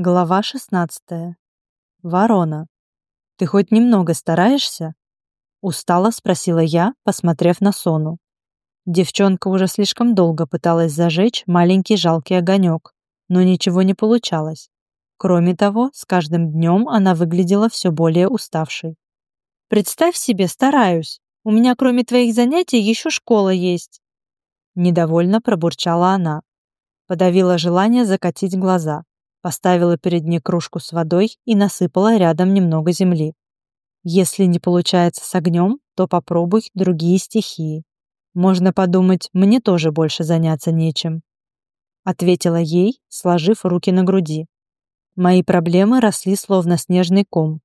Глава 16. Ворона. «Ты хоть немного стараешься?» Устало спросила я, посмотрев на Сону. Девчонка уже слишком долго пыталась зажечь маленький жалкий огонек, но ничего не получалось. Кроме того, с каждым днем она выглядела все более уставшей. «Представь себе, стараюсь. У меня кроме твоих занятий еще школа есть». Недовольно пробурчала она. Подавила желание закатить глаза поставила перед ней кружку с водой и насыпала рядом немного земли. Если не получается с огнем, то попробуй другие стихии. Можно подумать, мне тоже больше заняться нечем. Ответила ей, сложив руки на груди. Мои проблемы росли словно снежный ком.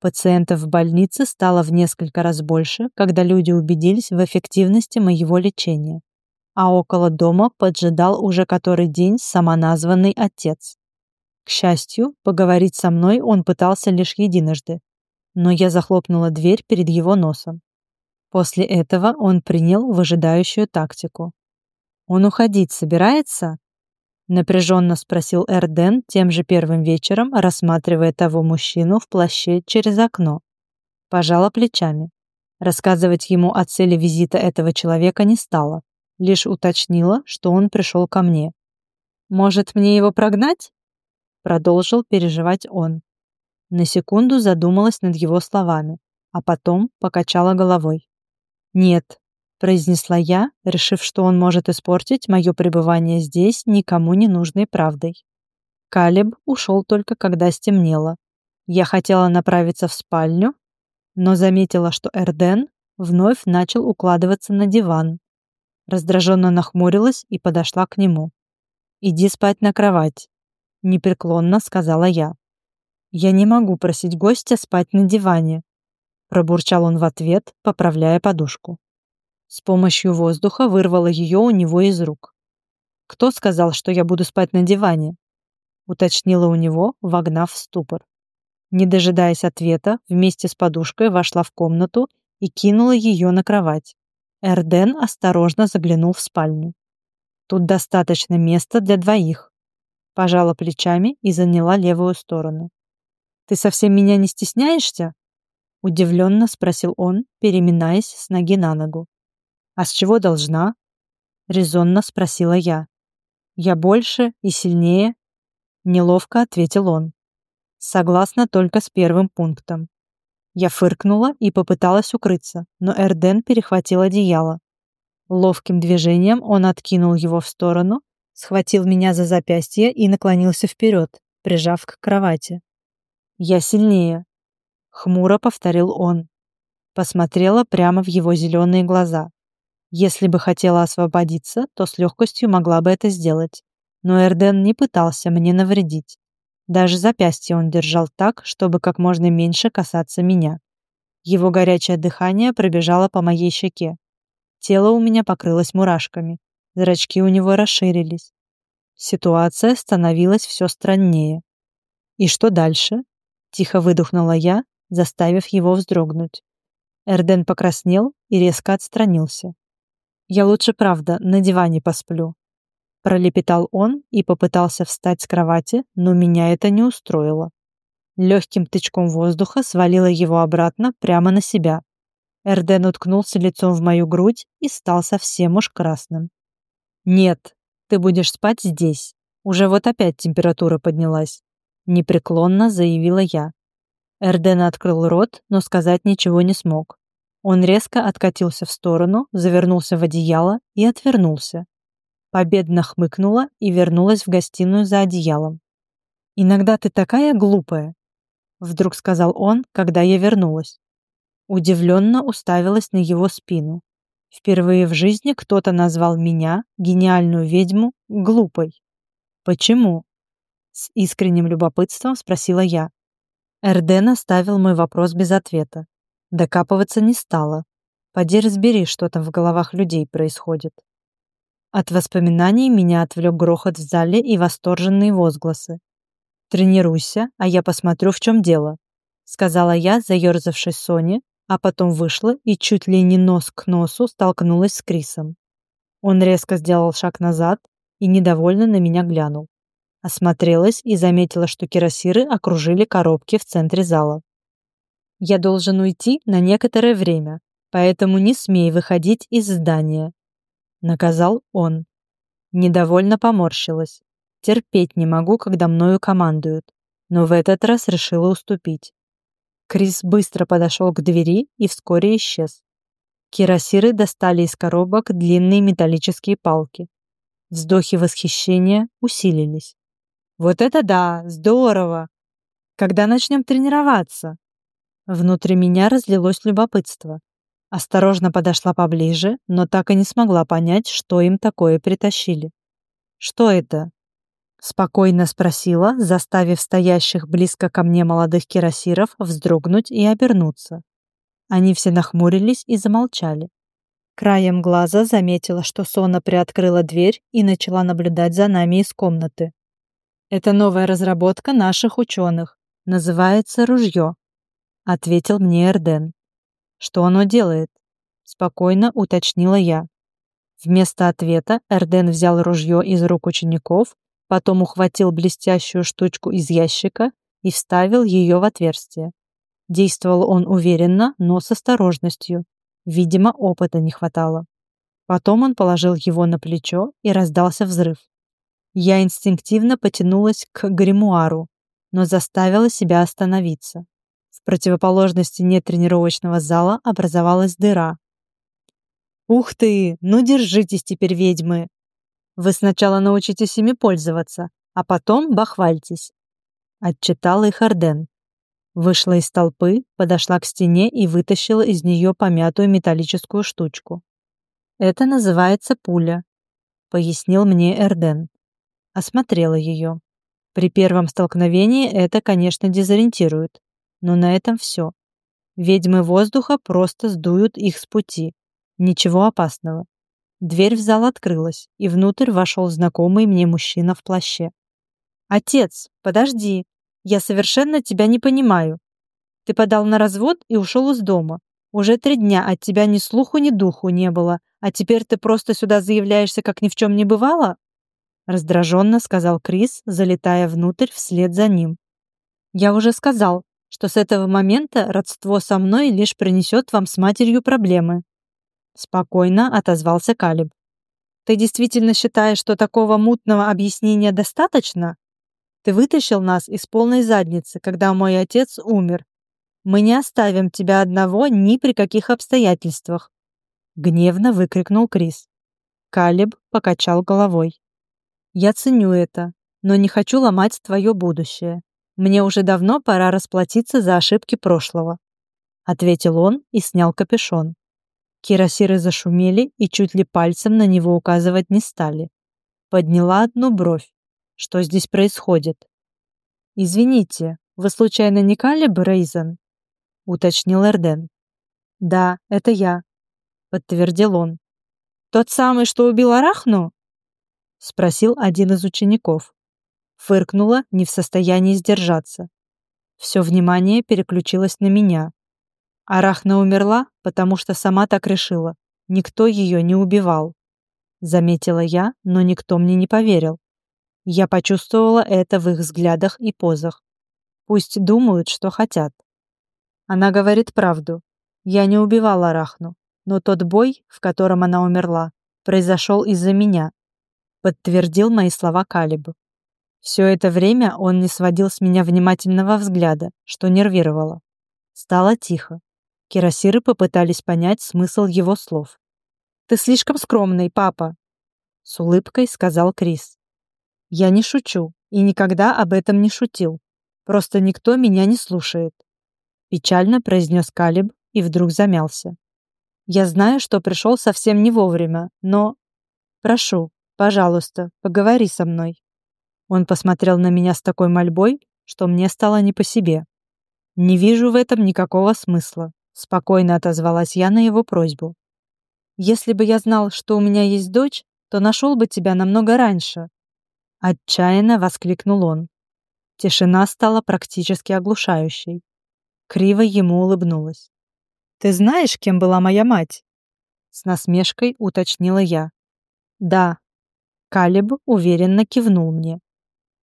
Пациентов в больнице стало в несколько раз больше, когда люди убедились в эффективности моего лечения. А около дома поджидал уже который день самоназванный отец. К счастью, поговорить со мной он пытался лишь единожды, но я захлопнула дверь перед его носом. После этого он принял выжидающую тактику. «Он уходить собирается?» Напряженно спросил Эрден тем же первым вечером, рассматривая того мужчину в плаще через окно. Пожала плечами. Рассказывать ему о цели визита этого человека не стала, лишь уточнила, что он пришел ко мне. «Может, мне его прогнать?» Продолжил переживать он. На секунду задумалась над его словами, а потом покачала головой. «Нет», — произнесла я, решив, что он может испортить мое пребывание здесь никому не нужной правдой. Калиб ушел только когда стемнело. Я хотела направиться в спальню, но заметила, что Эрден вновь начал укладываться на диван. Раздраженно нахмурилась и подошла к нему. «Иди спать на кровать», непреклонно сказала я. Я не могу просить гостя спать на диване, пробурчал он в ответ, поправляя подушку. С помощью воздуха вырвала ее у него из рук. Кто сказал, что я буду спать на диване? уточнила у него, вогнав в ступор. Не дожидаясь ответа, вместе с подушкой вошла в комнату и кинула ее на кровать. Эрден осторожно заглянул в спальню. Тут достаточно места для двоих пожала плечами и заняла левую сторону. «Ты совсем меня не стесняешься?» Удивленно спросил он, переминаясь с ноги на ногу. «А с чего должна?» Резонно спросила я. «Я больше и сильнее?» Неловко ответил он. Согласна только с первым пунктом. Я фыркнула и попыталась укрыться, но Эрден перехватил одеяло. Ловким движением он откинул его в сторону схватил меня за запястье и наклонился вперед, прижав к кровати. «Я сильнее», — хмуро повторил он. Посмотрела прямо в его зеленые глаза. Если бы хотела освободиться, то с легкостью могла бы это сделать. Но Эрден не пытался мне навредить. Даже запястье он держал так, чтобы как можно меньше касаться меня. Его горячее дыхание пробежало по моей щеке. Тело у меня покрылось мурашками. Зрачки у него расширились. Ситуация становилась все страннее. «И что дальше?» — тихо выдохнула я, заставив его вздрогнуть. Эрден покраснел и резко отстранился. «Я лучше, правда, на диване посплю», — пролепетал он и попытался встать с кровати, но меня это не устроило. Легким тычком воздуха свалила его обратно прямо на себя. Эрден уткнулся лицом в мою грудь и стал совсем уж красным. «Нет, ты будешь спать здесь. Уже вот опять температура поднялась», — непреклонно заявила я. Эрден открыл рот, но сказать ничего не смог. Он резко откатился в сторону, завернулся в одеяло и отвернулся. Победно хмыкнула и вернулась в гостиную за одеялом. «Иногда ты такая глупая», — вдруг сказал он, когда я вернулась. Удивленно уставилась на его спину. Впервые в жизни кто-то назвал меня, гениальную ведьму, глупой. Почему? С искренним любопытством спросила я. Эрден оставил мой вопрос без ответа. Докапываться не стала. Поди разбери, что там в головах людей происходит. От воспоминаний меня отвлек грохот в зале и восторженные возгласы. «Тренируйся, а я посмотрю, в чем дело», — сказала я, заерзавшись Соне, а потом вышла и чуть ли не нос к носу столкнулась с Крисом. Он резко сделал шаг назад и недовольно на меня глянул. Осмотрелась и заметила, что кирасиры окружили коробки в центре зала. «Я должен уйти на некоторое время, поэтому не смей выходить из здания», — наказал он. Недовольно поморщилась. Терпеть не могу, когда мною командуют, но в этот раз решила уступить. Крис быстро подошел к двери и вскоре исчез. Кирасиры достали из коробок длинные металлические палки. Вздохи восхищения усилились. «Вот это да! Здорово! Когда начнем тренироваться?» Внутри меня разлилось любопытство. Осторожно подошла поближе, но так и не смогла понять, что им такое притащили. «Что это?» Спокойно спросила, заставив стоящих близко ко мне молодых кирасиров вздрогнуть и обернуться. Они все нахмурились и замолчали. Краем глаза заметила, что Сона приоткрыла дверь и начала наблюдать за нами из комнаты. «Это новая разработка наших ученых. Называется ружье», — ответил мне Эрден. Что оно делает? Спокойно уточнила я. Вместо ответа Эрден взял ружье из рук учеников, потом ухватил блестящую штучку из ящика и вставил ее в отверстие. Действовал он уверенно, но с осторожностью. Видимо, опыта не хватало. Потом он положил его на плечо и раздался взрыв. Я инстинктивно потянулась к гримуару, но заставила себя остановиться. В противоположной стене тренировочного зала образовалась дыра. «Ух ты! Ну держитесь теперь, ведьмы! Вы сначала научитесь ими пользоваться, а потом бахвальтесь!» Отчитал их Арден. Вышла из толпы, подошла к стене и вытащила из нее помятую металлическую штучку. «Это называется пуля», — пояснил мне Эрден. Осмотрела ее. При первом столкновении это, конечно, дезориентирует. Но на этом все. Ведьмы воздуха просто сдуют их с пути. Ничего опасного. Дверь в зал открылась, и внутрь вошел знакомый мне мужчина в плаще. «Отец, подожди. Я совершенно тебя не понимаю. Ты подал на развод и ушел из дома. Уже три дня от тебя ни слуху, ни духу не было, а теперь ты просто сюда заявляешься, как ни в чем не бывало?» Раздраженно сказал Крис, залетая внутрь вслед за ним. «Я уже сказал, что с этого момента родство со мной лишь принесет вам с матерью проблемы. Спокойно отозвался Калиб. Ты действительно считаешь, что такого мутного объяснения достаточно? Ты вытащил нас из полной задницы, когда мой отец умер. Мы не оставим тебя одного ни при каких обстоятельствах. Гневно выкрикнул Крис. Калиб покачал головой. Я ценю это, но не хочу ломать твое будущее. Мне уже давно пора расплатиться за ошибки прошлого», — ответил он и снял капюшон. Кирасиры зашумели и чуть ли пальцем на него указывать не стали. Подняла одну бровь. Что здесь происходит? «Извините, вы случайно не Калиб Рейзен?» — уточнил Эрден. «Да, это я», — подтвердил он. «Тот самый, что убил Арахну?» — спросил один из учеников. Фыркнула, не в состоянии сдержаться. Все внимание переключилось на меня. Арахна умерла, потому что сама так решила. Никто ее не убивал. Заметила я, но никто мне не поверил. Я почувствовала это в их взглядах и позах. Пусть думают, что хотят. Она говорит правду. Я не убивала Арахну, но тот бой, в котором она умерла, произошел из-за меня. Подтвердил мои слова Калибу. Все это время он не сводил с меня внимательного взгляда, что нервировало. Стало тихо. Кирасиры попытались понять смысл его слов. «Ты слишком скромный, папа», — с улыбкой сказал Крис. «Я не шучу и никогда об этом не шутил. Просто никто меня не слушает», — печально произнес Калиб и вдруг замялся. «Я знаю, что пришел совсем не вовремя, но... Прошу, пожалуйста, поговори со мной». Он посмотрел на меня с такой мольбой, что мне стало не по себе. «Не вижу в этом никакого смысла», — спокойно отозвалась я на его просьбу. «Если бы я знал, что у меня есть дочь, то нашел бы тебя намного раньше», — отчаянно воскликнул он. Тишина стала практически оглушающей. Криво ему улыбнулась. «Ты знаешь, кем была моя мать?» С насмешкой уточнила я. «Да». Калиб уверенно кивнул мне.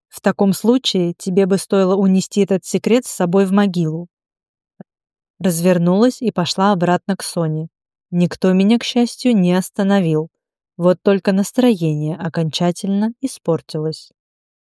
В таком случае тебе бы стоило унести этот секрет с собой в могилу. Развернулась и пошла обратно к Соне. Никто меня, к счастью, не остановил. Вот только настроение окончательно испортилось.